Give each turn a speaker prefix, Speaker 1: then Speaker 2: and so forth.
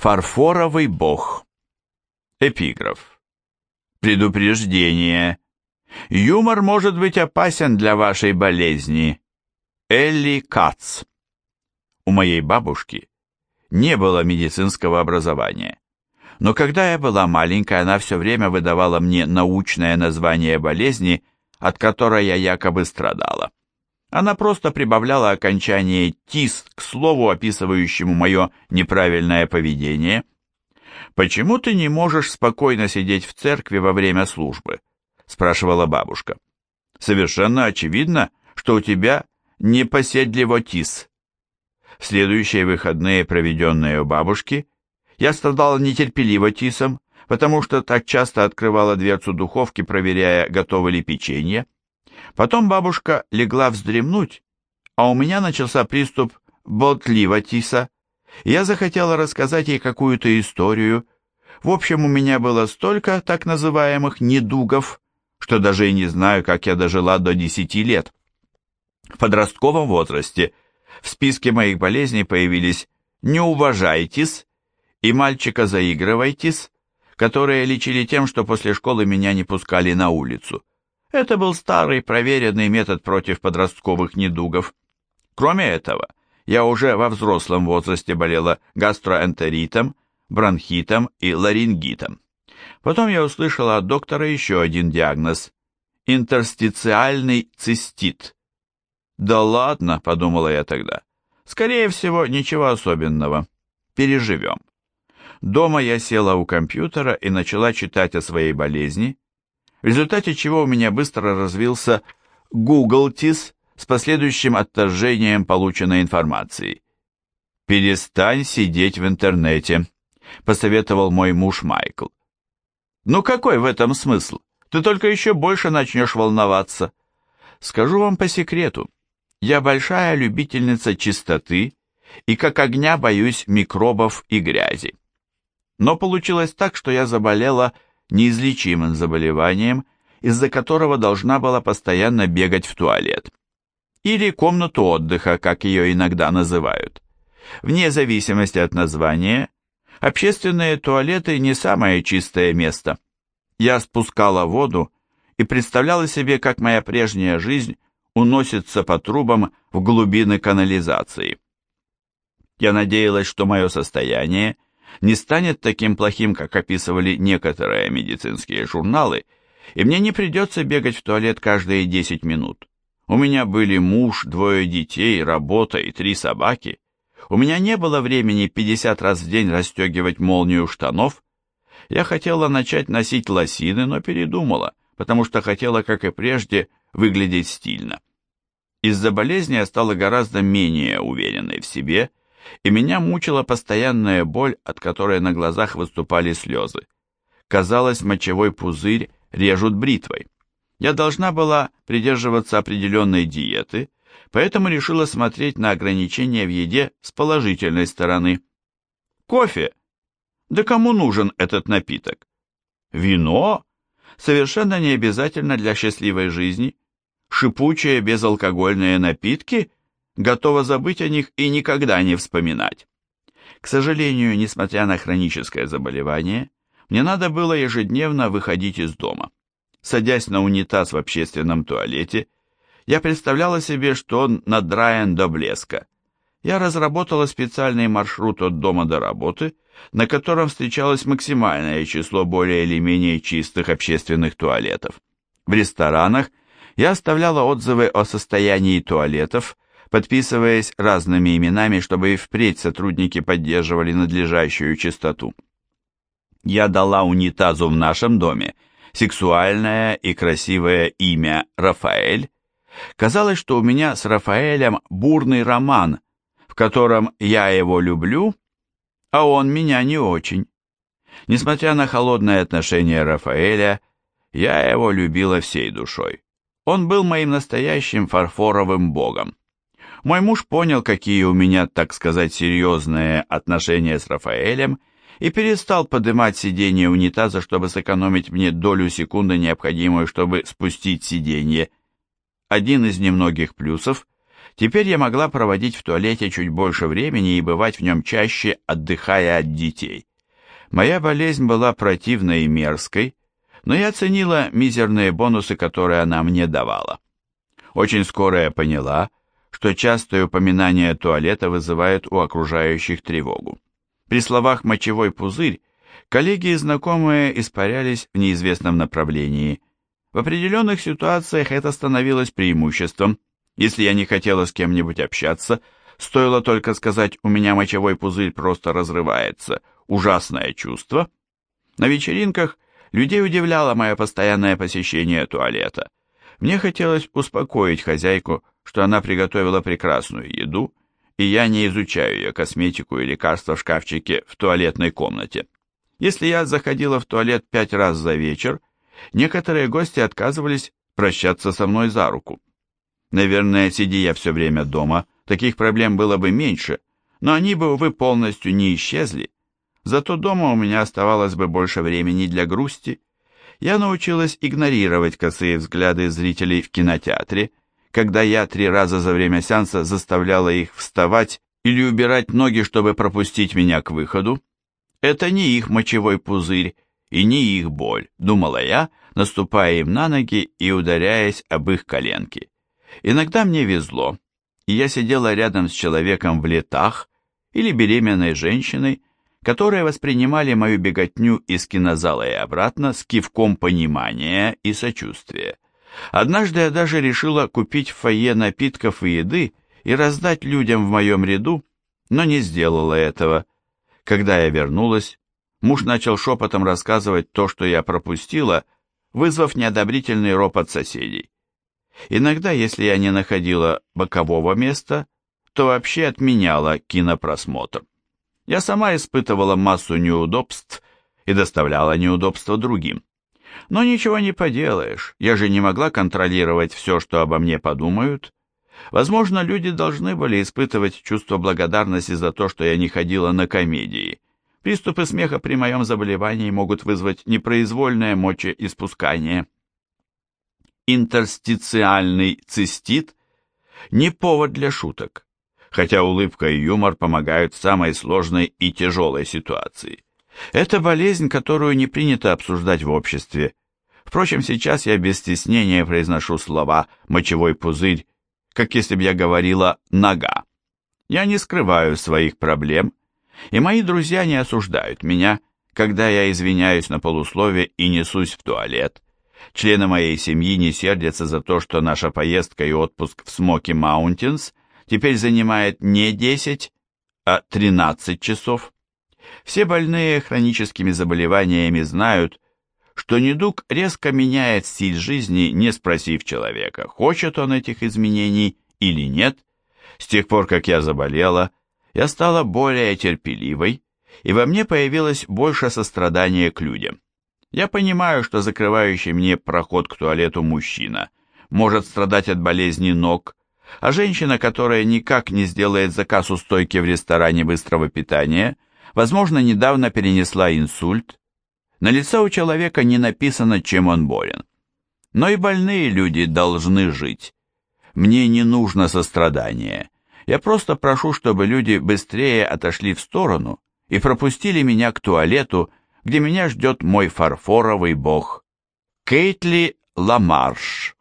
Speaker 1: Фарфоровый бог. Эпиграф. Предупреждение. Юмор может быть опасен для вашей болезни. Элли Кац. У моей бабушки не было медицинского образования. Но когда я была маленькая, она все время выдавала мне научное название болезни, от которой я якобы страдала. Она просто прибавляла окончание «тис» к слову, описывающему мое неправильное поведение. «Почему ты не можешь спокойно сидеть в церкви во время службы?» – спрашивала бабушка. «Совершенно очевидно, что у тебя непоседливо тис». В следующие выходные, проведенные у бабушки, я страдала нетерпеливо тисом, потому что так часто открывала дверцу духовки, проверяя, готово ли печенье. Потом бабушка легла вздремнуть, а у меня начался приступ болтливотиса. Я захотела рассказать ей какую-то историю. В общем, у меня было столько так называемых недугов, что даже и не знаю, как я дожила до десяти лет. В подростковом возрасте в списке моих болезней появились «не уважайтесь» и «мальчика заигрывайтесь», которые лечили тем, что после школы меня не пускали на улицу. Это был старый проверенный метод против подростковых недугов. Кроме этого, я уже во взрослом возрасте болела гастроэнтеритом, бронхитом и ларингитом. Потом я услышала от доктора еще один диагноз – интерстициальный цистит. «Да ладно», – подумала я тогда. «Скорее всего, ничего особенного. Переживем». Дома я села у компьютера и начала читать о своей болезни – в результате чего у меня быстро развился Гуглтис с последующим отторжением полученной информации. «Перестань сидеть в интернете», — посоветовал мой муж Майкл. «Ну какой в этом смысл? Ты только еще больше начнешь волноваться. Скажу вам по секрету, я большая любительница чистоты и как огня боюсь микробов и грязи. Но получилось так, что я заболела неизлечимым заболеванием, из-за которого должна была постоянно бегать в туалет. Или комнату отдыха, как ее иногда называют. Вне зависимости от названия, общественные туалеты не самое чистое место. Я спускала воду и представляла себе, как моя прежняя жизнь уносится по трубам в глубины канализации. Я надеялась, что мое состояние – не станет таким плохим, как описывали некоторые медицинские журналы, и мне не придется бегать в туалет каждые 10 минут. У меня были муж, двое детей, работа и три собаки. У меня не было времени 50 раз в день расстегивать молнию штанов. Я хотела начать носить лосины, но передумала, потому что хотела, как и прежде, выглядеть стильно. Из-за болезни я стала гораздо менее уверенной в себе и меня мучила постоянная боль, от которой на глазах выступали слезы. Казалось, мочевой пузырь режут бритвой. Я должна была придерживаться определенной диеты, поэтому решила смотреть на ограничения в еде с положительной стороны. Кофе? Да кому нужен этот напиток? Вино? Совершенно не обязательно для счастливой жизни. Шипучие безалкогольные напитки готова забыть о них и никогда не вспоминать. К сожалению, несмотря на хроническое заболевание, мне надо было ежедневно выходить из дома. Садясь на унитаз в общественном туалете, я представляла себе, что он надраен до блеска. Я разработала специальный маршрут от дома до работы, на котором встречалось максимальное число более или менее чистых общественных туалетов. В ресторанах я оставляла отзывы о состоянии туалетов, подписываясь разными именами, чтобы и впредь сотрудники поддерживали надлежащую чистоту. Я дала унитазу в нашем доме сексуальное и красивое имя Рафаэль. Казалось, что у меня с Рафаэлем бурный роман, в котором я его люблю, а он меня не очень. Несмотря на холодное отношение Рафаэля, я его любила всей душой. Он был моим настоящим фарфоровым богом. Мой муж понял, какие у меня, так сказать, серьезные отношения с Рафаэлем, и перестал поднимать сиденье унитаза, чтобы сэкономить мне долю секунды, необходимую, чтобы спустить сиденье. Один из немногих плюсов Теперь я могла проводить в туалете чуть больше времени и бывать в нем чаще, отдыхая от детей. Моя болезнь была противной и мерзкой, но я ценила мизерные бонусы, которые она мне давала. Очень скоро я поняла, что частое упоминание туалета вызывает у окружающих тревогу. При словах «мочевой пузырь» коллеги и знакомые испарялись в неизвестном направлении. В определенных ситуациях это становилось преимуществом, если я не хотела с кем-нибудь общаться, стоило только сказать «у меня мочевой пузырь просто разрывается», ужасное чувство. На вечеринках людей удивляло мое постоянное посещение туалета. Мне хотелось успокоить хозяйку, что она приготовила прекрасную еду, и я не изучаю ее косметику и лекарства в шкафчике в туалетной комнате. Если я заходила в туалет пять раз за вечер, некоторые гости отказывались прощаться со мной за руку. Наверное, сиди я все время дома, таких проблем было бы меньше, но они бы, увы, полностью не исчезли. Зато дома у меня оставалось бы больше времени для грусти. Я научилась игнорировать косые взгляды зрителей в кинотеатре, когда я три раза за время сеанса заставляла их вставать или убирать ноги, чтобы пропустить меня к выходу. Это не их мочевой пузырь и не их боль, думала я, наступая им на ноги и ударяясь об их коленки. Иногда мне везло, и я сидела рядом с человеком в летах или беременной женщиной, которые воспринимали мою беготню из кинозала и обратно с кивком понимания и сочувствия. Однажды я даже решила купить в фойе напитков и еды и раздать людям в моем ряду, но не сделала этого. Когда я вернулась, муж начал шепотом рассказывать то, что я пропустила, вызвав неодобрительный ропот соседей. Иногда, если я не находила бокового места, то вообще отменяла кинопросмотр. Я сама испытывала массу неудобств и доставляла неудобства другим. Но ничего не поделаешь, я же не могла контролировать все, что обо мне подумают. Возможно, люди должны были испытывать чувство благодарности за то, что я не ходила на комедии. Приступы смеха при моем заболевании могут вызвать непроизвольное мочеиспускание интерстициальный цистит не повод для шуток, хотя улыбка и юмор помогают в самой сложной и тяжелой ситуации. Это болезнь, которую не принято обсуждать в обществе. Впрочем, сейчас я без стеснения произношу слова «мочевой пузырь», как если бы я говорила «нога». Я не скрываю своих проблем, и мои друзья не осуждают меня, когда я извиняюсь на полуслове и несусь в туалет, Члены моей семьи не сердятся за то, что наша поездка в отпуск в Смоки Маунтинс теперь занимает не 10, а 13 часов. Все больные хроническими заболеваниями знают, что недуг резко меняет стиль жизни, не спросив человека, хочет он этих изменений или нет. С тех пор, как я заболела, я стала более терпеливой, и во мне появилось больше сострадания к людям. Я понимаю, что закрывающий мне проход к туалету мужчина может страдать от болезни ног, а женщина, которая никак не сделает заказ у стойки в ресторане быстрого питания, возможно, недавно перенесла инсульт. На лице у человека не написано, чем он болен. Но и больные люди должны жить. Мне не нужно сострадание. Я просто прошу, чтобы люди быстрее отошли в сторону и пропустили меня к туалету, где меня ждет мой фарфоровый бог. Кейтли Ламарш